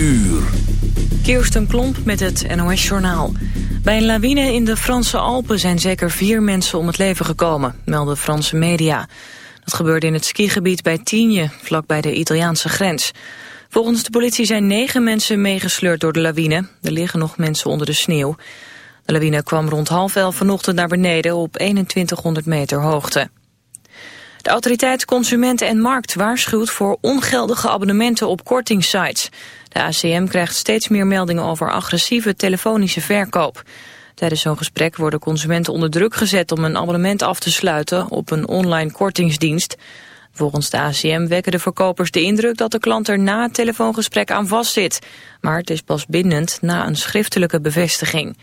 uur. Kirsten Klomp met het NOS-journaal. Bij een lawine in de Franse Alpen zijn zeker vier mensen om het leven gekomen, melden Franse media. Dat gebeurde in het skigebied bij Tienje, vlakbij de Italiaanse grens. Volgens de politie zijn negen mensen meegesleurd door de lawine. Er liggen nog mensen onder de sneeuw. De lawine kwam rond half elf vanochtend naar beneden op 2100 meter hoogte. De autoriteit Consumenten en Markt waarschuwt voor ongeldige abonnementen op kortingssites. De ACM krijgt steeds meer meldingen over agressieve telefonische verkoop. Tijdens zo'n gesprek worden consumenten onder druk gezet om een abonnement af te sluiten op een online kortingsdienst. Volgens de ACM wekken de verkopers de indruk dat de klant er na het telefoongesprek aan vastzit. Maar het is pas bindend na een schriftelijke bevestiging.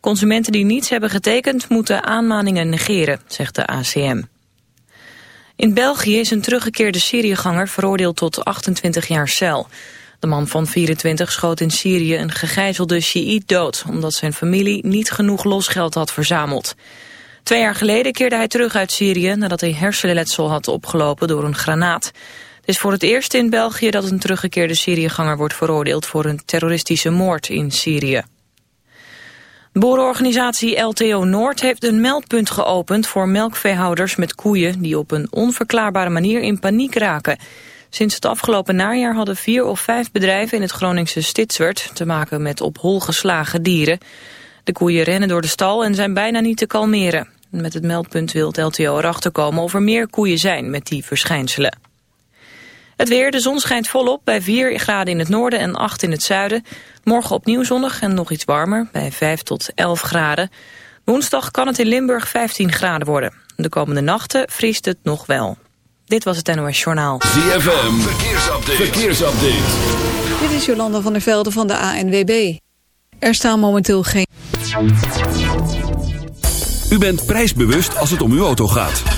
Consumenten die niets hebben getekend moeten aanmaningen negeren, zegt de ACM. In België is een teruggekeerde Syriëganger veroordeeld tot 28 jaar cel. De man van 24 schoot in Syrië een gegijzelde Shiït dood... omdat zijn familie niet genoeg losgeld had verzameld. Twee jaar geleden keerde hij terug uit Syrië... nadat hij hersenletsel had opgelopen door een granaat. Het is voor het eerst in België dat een teruggekeerde Syriëganger wordt veroordeeld... voor een terroristische moord in Syrië. Boerenorganisatie LTO Noord heeft een meldpunt geopend voor melkveehouders met koeien die op een onverklaarbare manier in paniek raken. Sinds het afgelopen najaar hadden vier of vijf bedrijven in het Groningse Stitswerd te maken met op hol geslagen dieren. De koeien rennen door de stal en zijn bijna niet te kalmeren. Met het meldpunt wil LTO erachter komen of er meer koeien zijn met die verschijnselen. Het weer, de zon schijnt volop bij 4 graden in het noorden en 8 in het zuiden. Morgen opnieuw zonnig en nog iets warmer bij 5 tot 11 graden. Woensdag kan het in Limburg 15 graden worden. De komende nachten vriest het nog wel. Dit was het NOS Journaal. ZFM, verkeersupdate. verkeersupdate. Dit is Jolanda van der Velde van de ANWB. Er staan momenteel geen... U bent prijsbewust als het om uw auto gaat.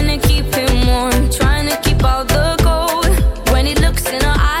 about the gold when he looks in her eyes.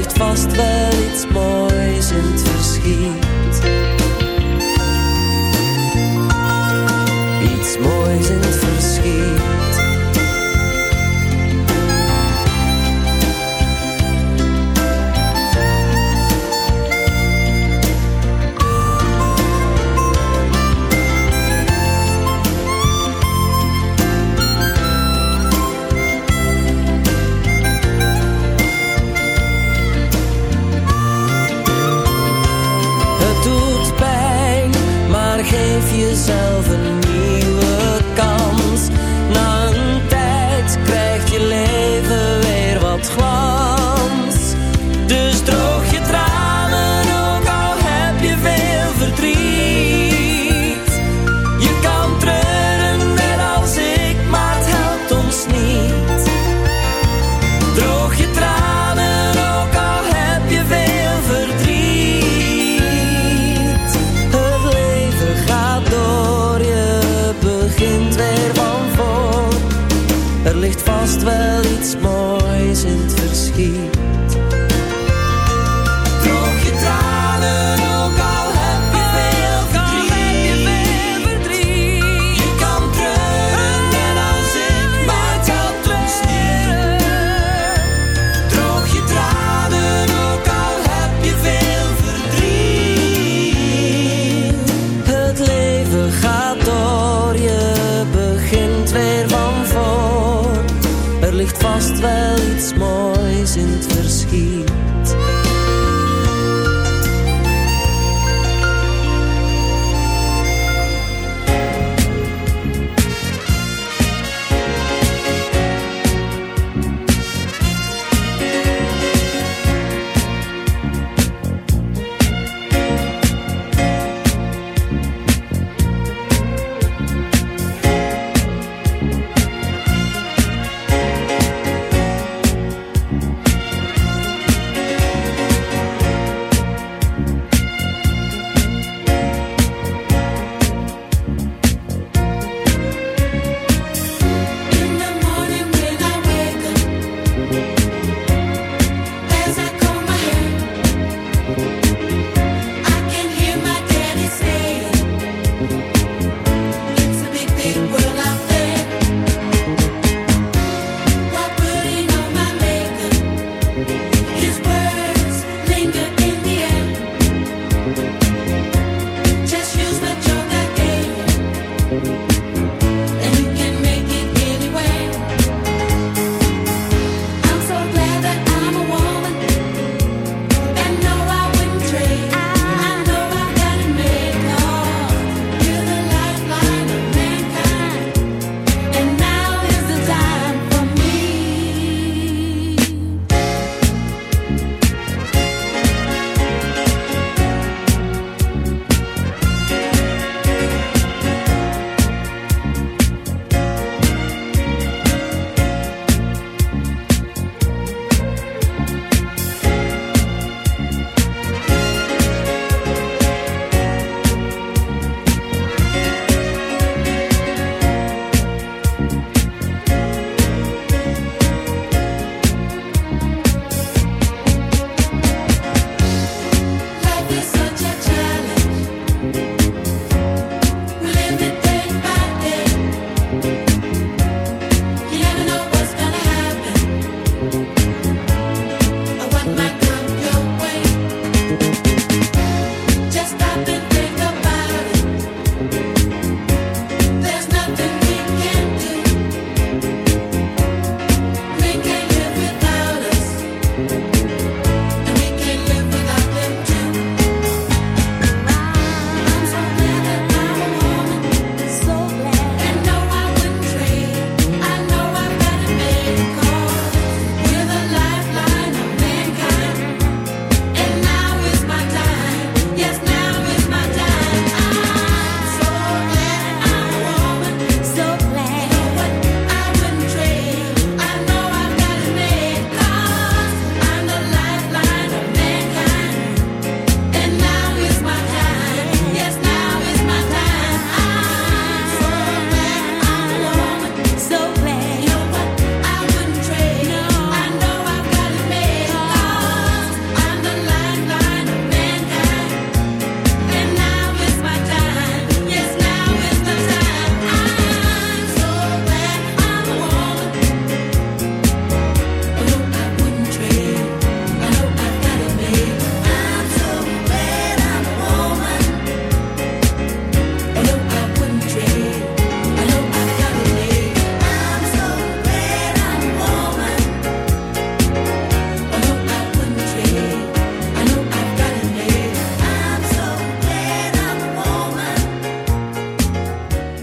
ligt vast wel iets moois in het verschiet. Iets moois in het verschiet.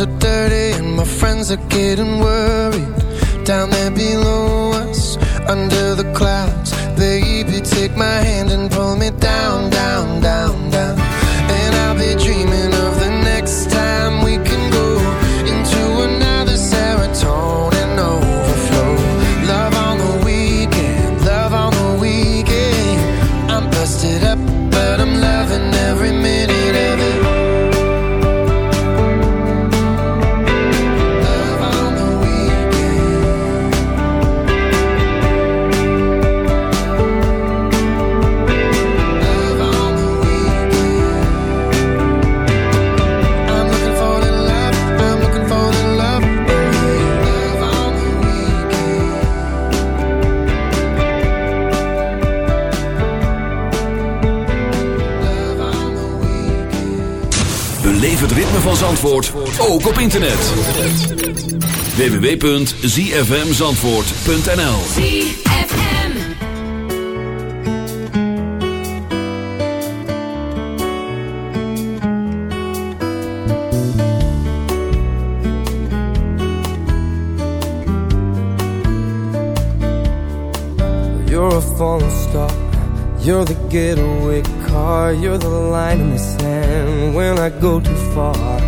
are dirty and my friends are getting worried. Down there ook op internet. www.zfmzandvoort.nl You're a falling star. You're the getaway car. You're the line in the sand when I go too far.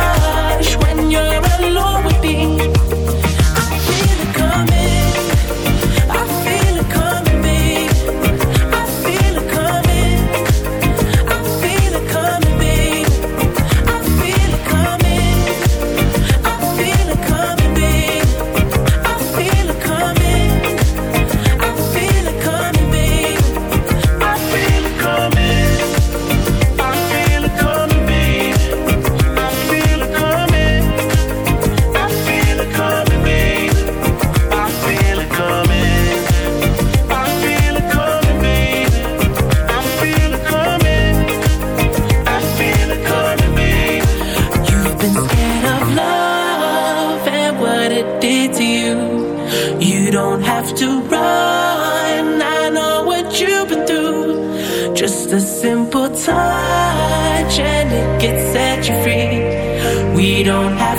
don't have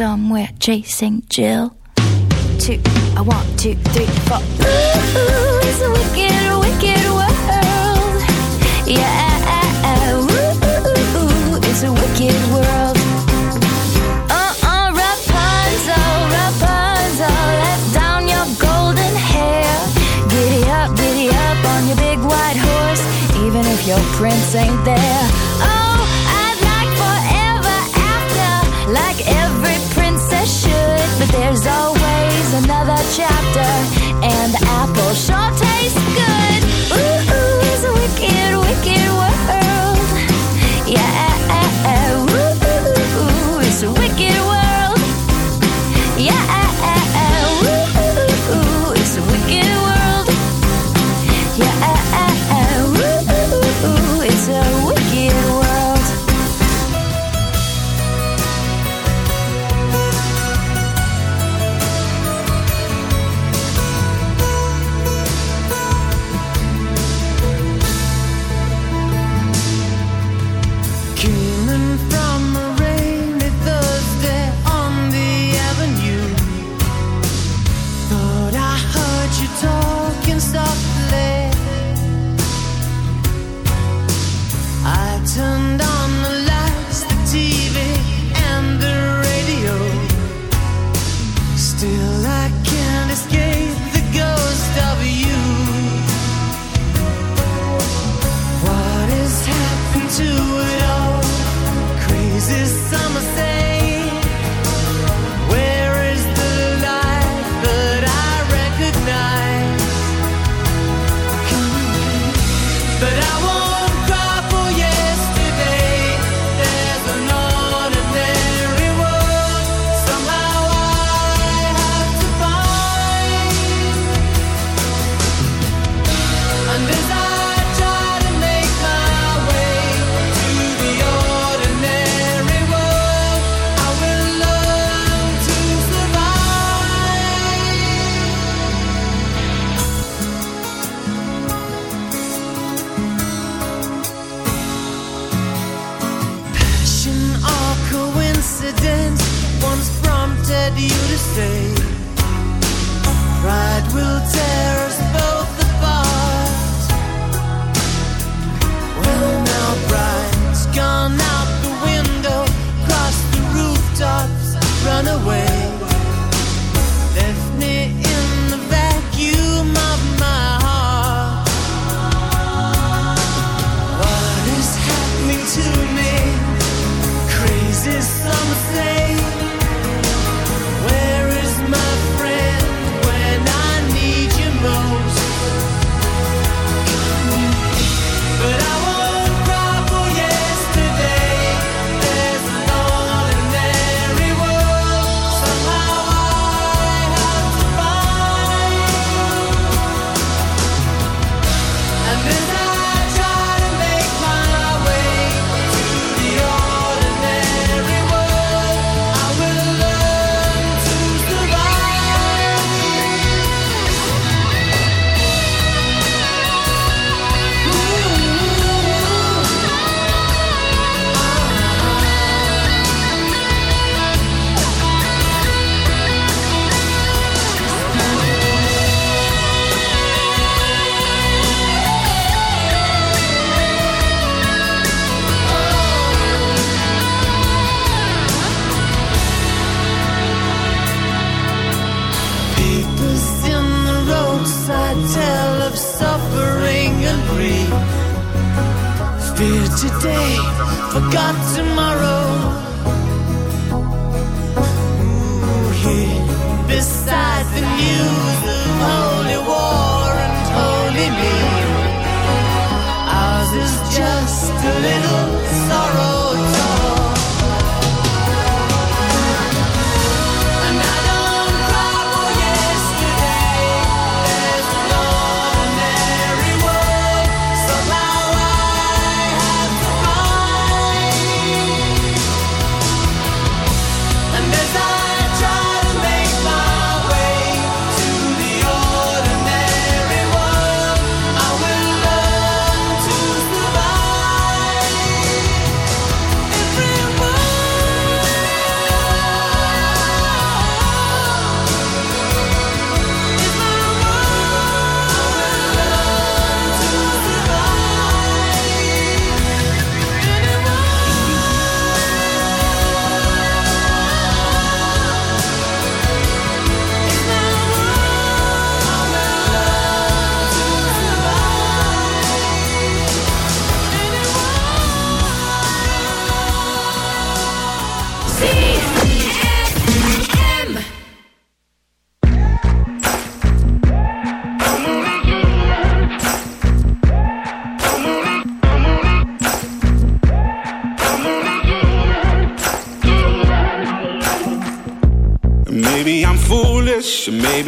somewhere chasing Jill. Two, I want two, three, four. Ooh, it's a wicked, wicked world. Yeah. chapter. Still I can't escape.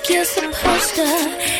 Like you're supposed to.